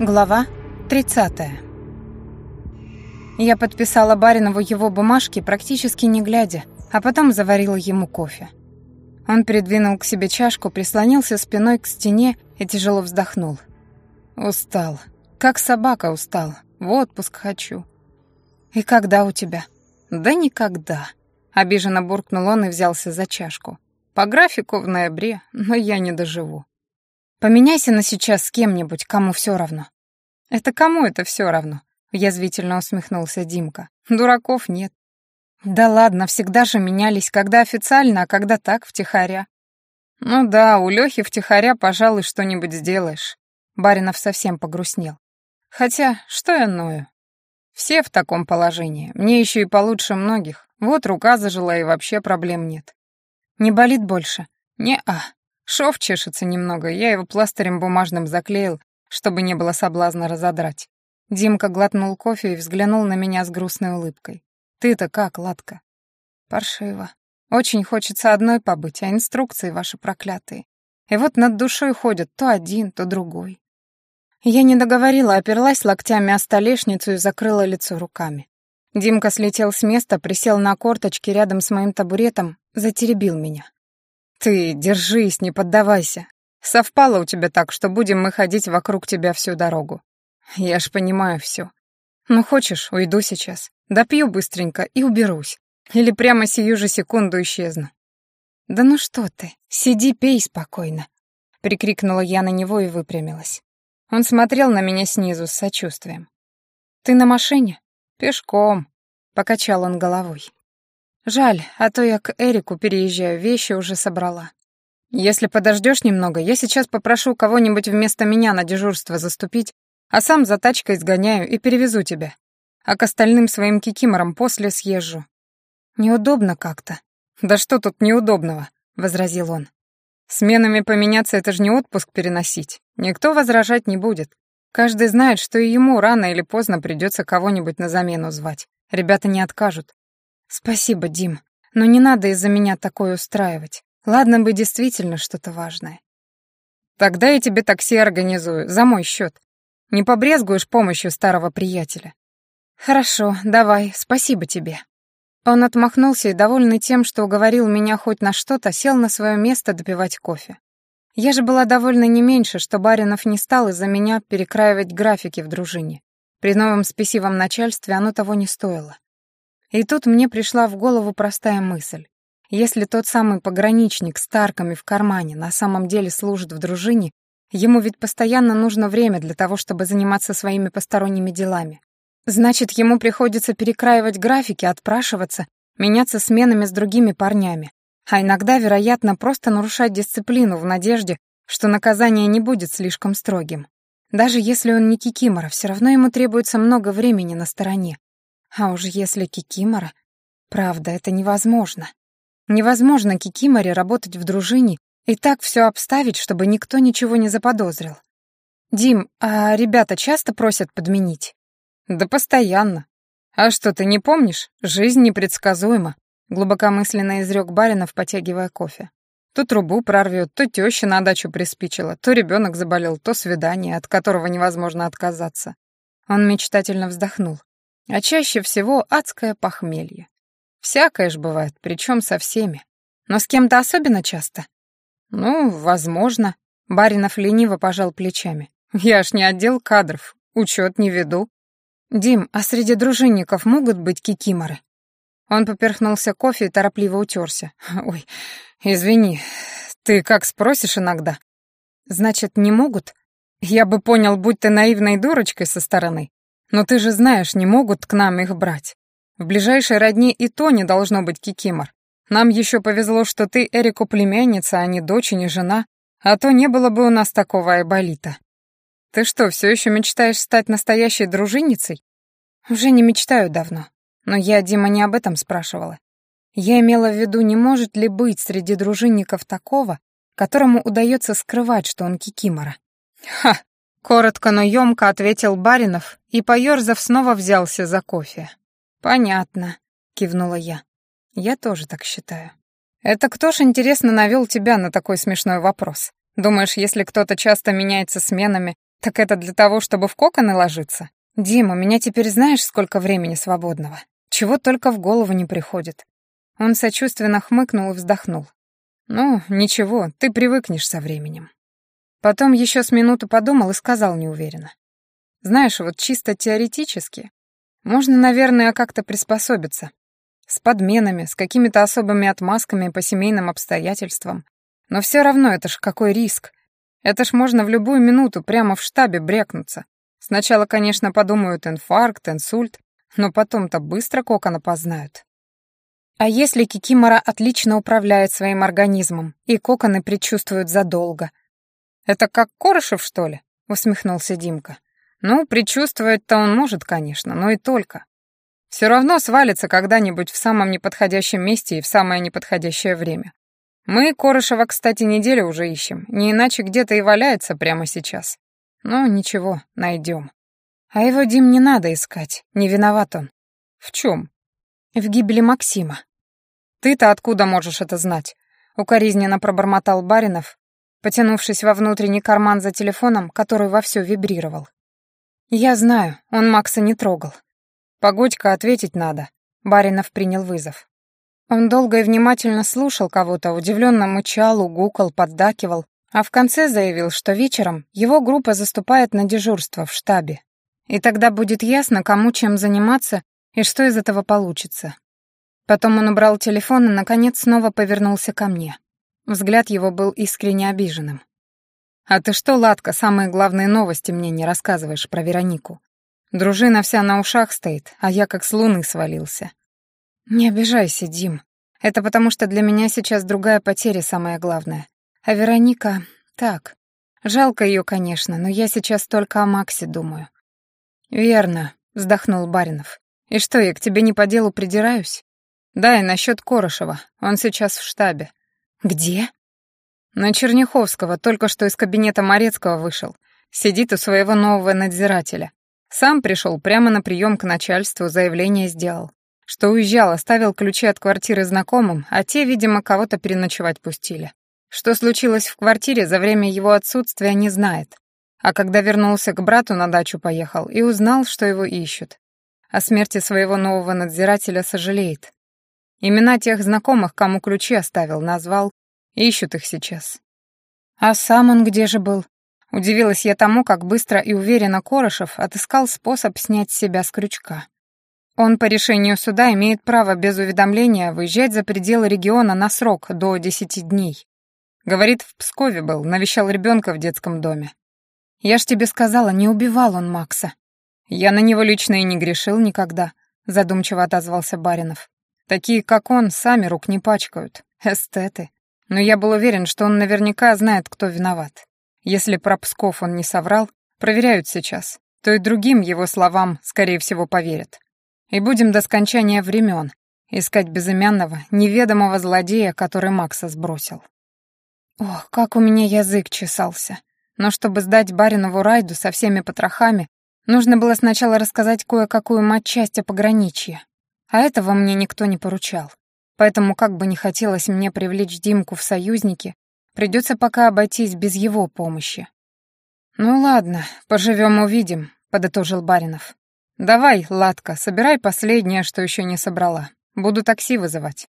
Глава 30. Я подписала Баринову его бумажки, практически не глядя, а потом заварила ему кофе. Он придвинул к себе чашку, прислонился спиной к стене и тяжело вздохнул. «Устал. Как собака устал. В отпуск хочу». «И когда у тебя?» «Да никогда», — обиженно буркнул он и взялся за чашку. «По графику в ноябре, но я не доживу». Поменяйся на сейчас с кем-нибудь, кому все равно. Это кому это все равно? Язвительно усмехнулся Димка. Дураков нет. Да ладно, всегда же менялись, когда официально, а когда так, втихаря. Ну да, у Лёхи втихаря, пожалуй, что-нибудь сделаешь. Баринов совсем погрустнел. Хотя, что я ною? Все в таком положении, мне еще и получше многих. Вот рука зажила, и вообще проблем нет. Не болит больше? Не-а. Шов чешется немного, я его пластырем бумажным заклеил, чтобы не было соблазна разодрать. Димка глотнул кофе и взглянул на меня с грустной улыбкой. «Ты-то как, Ладка?» «Паршиво. Очень хочется одной побыть, а инструкции ваши проклятые. И вот над душой ходят то один, то другой». Я не договорила, оперлась локтями о столешницу и закрыла лицо руками. Димка слетел с места, присел на корточки рядом с моим табуретом, затеребил меня. «Ты держись, не поддавайся. Совпало у тебя так, что будем мы ходить вокруг тебя всю дорогу. Я ж понимаю все. Ну, хочешь, уйду сейчас. Допью быстренько и уберусь. Или прямо сию же секунду исчезну». «Да ну что ты, сиди, пей спокойно», — прикрикнула я на него и выпрямилась. Он смотрел на меня снизу с сочувствием. «Ты на машине?» «Пешком», — покачал он головой. Жаль, а то я к Эрику переезжаю, вещи уже собрала. Если подождешь немного, я сейчас попрошу кого-нибудь вместо меня на дежурство заступить, а сам за тачкой сгоняю и перевезу тебя. А к остальным своим кикиморам после съезжу. Неудобно как-то. Да что тут неудобного, возразил он. Сменами поменяться — это же не отпуск переносить. Никто возражать не будет. Каждый знает, что и ему рано или поздно придется кого-нибудь на замену звать. Ребята не откажут. «Спасибо, Дим, но не надо из-за меня такое устраивать. Ладно бы действительно что-то важное». «Тогда я тебе такси организую, за мой счет. Не побрезгуешь помощью старого приятеля?» «Хорошо, давай, спасибо тебе». Он отмахнулся и, довольный тем, что уговорил меня хоть на что-то, сел на свое место допивать кофе. Я же была довольна не меньше, что Баринов не стал из-за меня перекраивать графики в дружине. При новом спесивом начальстве оно того не стоило. И тут мне пришла в голову простая мысль. Если тот самый пограничник с тарками в кармане на самом деле служит в дружине, ему ведь постоянно нужно время для того, чтобы заниматься своими посторонними делами. Значит, ему приходится перекраивать графики, отпрашиваться, меняться сменами с другими парнями, а иногда, вероятно, просто нарушать дисциплину в надежде, что наказание не будет слишком строгим. Даже если он не Кикимора, все равно ему требуется много времени на стороне, а уж если Кикимора... Правда, это невозможно. Невозможно Кикиморе работать в дружине и так все обставить, чтобы никто ничего не заподозрил. «Дим, а ребята часто просят подменить?» «Да постоянно. А что, ты не помнишь? Жизнь непредсказуема», — глубокомысленно изрек Баринов, потягивая кофе. То трубу прорвет, то теща на дачу приспичила, то ребенок заболел, то свидание, от которого невозможно отказаться. Он мечтательно вздохнул. А чаще всего адское похмелье. Всякое ж бывает, причем со всеми. Но с кем-то особенно часто? Ну, возможно. Баринов лениво пожал плечами. Я ж не отдел кадров, учет не веду. Дим, а среди дружинников могут быть кикиморы? Он поперхнулся кофе и торопливо утерся. Ой, извини, ты как спросишь иногда? Значит, не могут? Я бы понял, будь ты наивной дурочкой со стороны. Но ты же знаешь, не могут к нам их брать. В ближайшей родне и то не должно быть кикимор. Нам еще повезло, что ты Эрику племянница, а не дочь и не жена, а то не было бы у нас такого айболита. Ты что, все еще мечтаешь стать настоящей дружинницей? Уже не мечтаю давно. Но я, Дима, не об этом спрашивала. Я имела в виду, не может ли быть среди дружинников такого, которому удается скрывать, что он кикимора. Ха, Коротко, но ёмко ответил Баринов и, поёрзав, снова взялся за кофе. «Понятно», — кивнула я. «Я тоже так считаю». «Это кто ж, интересно, навёл тебя на такой смешной вопрос? Думаешь, если кто-то часто меняется сменами, Так это для того, чтобы в коконы ложиться? Дим, у меня теперь знаешь, сколько времени свободного? Чего только в голову не приходит. Он сочувственно хмыкнул и вздохнул. Ну, ничего, ты привыкнешь со временем. Потом еще с минуту подумал и сказал неуверенно. Знаешь, вот чисто теоретически, можно, наверное, как-то приспособиться. С подменами, с какими-то особыми отмазками по семейным обстоятельствам. Но все равно это ж какой риск. Это ж можно в любую минуту прямо в штабе брякнуться. Сначала, конечно, подумают инфаркт, инсульт, но потом-то быстро кокон опознают. А если Кикимора отлично управляет своим организмом, и коконы предчувствуют задолго? Это как Корышев, что ли? Усмехнулся Димка. Ну, предчувствовать-то он может, конечно, но и только. Все равно свалится когда-нибудь в самом неподходящем месте и в самое неподходящее время. Мы Корышева, кстати, неделю уже ищем, не иначе где-то и валяется прямо сейчас. Но ничего, найдем. А его, Дим, не надо искать, не виноват он. В чем? В гибели Максима. Ты-то откуда можешь это знать? Укоризненно пробормотал Баринов, потянувшись во внутренний карман за телефоном, который вовсю вибрировал. «Я знаю, он Макса не трогал. Погодь-ка, ответить надо». Баринов принял вызов. Он долго и внимательно слушал кого-то, удивленно мычал, угукал, поддакивал, а в конце заявил, что вечером его группа заступает на дежурство в штабе. И тогда будет ясно, кому чем заниматься и что из этого получится. Потом он убрал телефон и, наконец, снова повернулся ко мне. Взгляд его был искренне обиженным. «А ты что, Ладка, самые главные новости мне не рассказываешь про Веронику? Дружина вся на ушах стоит, а я как с луны свалился». «Не обижайся, Дим. Это потому что для меня сейчас другая потеря самая главная. А Вероника... Так. Жалко ее, конечно, но я сейчас только о Максе думаю». «Верно», — вздохнул Баринов. «И что, я к тебе не по делу придираюсь?» «Да, и насчет Корошева. Он сейчас в штабе». «Где?» На Черняховского только что из кабинета Морецкого вышел. Сидит у своего нового надзирателя. Сам пришел прямо на прием к начальству, заявление сделал. Что уезжал, оставил ключи от квартиры знакомым, а те, видимо, кого-то переночевать пустили. Что случилось в квартире за время его отсутствия, не знает. А когда вернулся к брату на дачу поехал и узнал, что его ищут. О смерти своего нового надзирателя сожалеет. Имена тех знакомых, кому ключи оставил, назвал, Ищут их сейчас. А сам он где же был? Удивилась я тому, как быстро и уверенно Корошев отыскал способ снять себя с крючка. Он по решению суда имеет право без уведомления выезжать за пределы региона на срок до десяти дней. Говорит, в Пскове был, навещал ребенка в детском доме. Я ж тебе сказала, не убивал он Макса. Я на него лично и не грешил никогда, задумчиво отозвался Баринов. Такие, как он, сами рук не пачкают. Эстеты но я был уверен, что он наверняка знает, кто виноват. Если про Псков он не соврал, проверяют сейчас, то и другим его словам, скорее всего, поверят. И будем до скончания времен искать безымянного, неведомого злодея, который Макса сбросил. Ох, как у меня язык чесался. Но чтобы сдать Баринову райду со всеми потрохами, нужно было сначала рассказать кое-какую матчасть о пограничье. А этого мне никто не поручал. Поэтому, как бы не хотелось мне привлечь Димку в союзники, придется пока обойтись без его помощи. «Ну ладно, поживем-увидим», — подытожил Баринов. «Давай, Ладка, собирай последнее, что еще не собрала. Буду такси вызывать».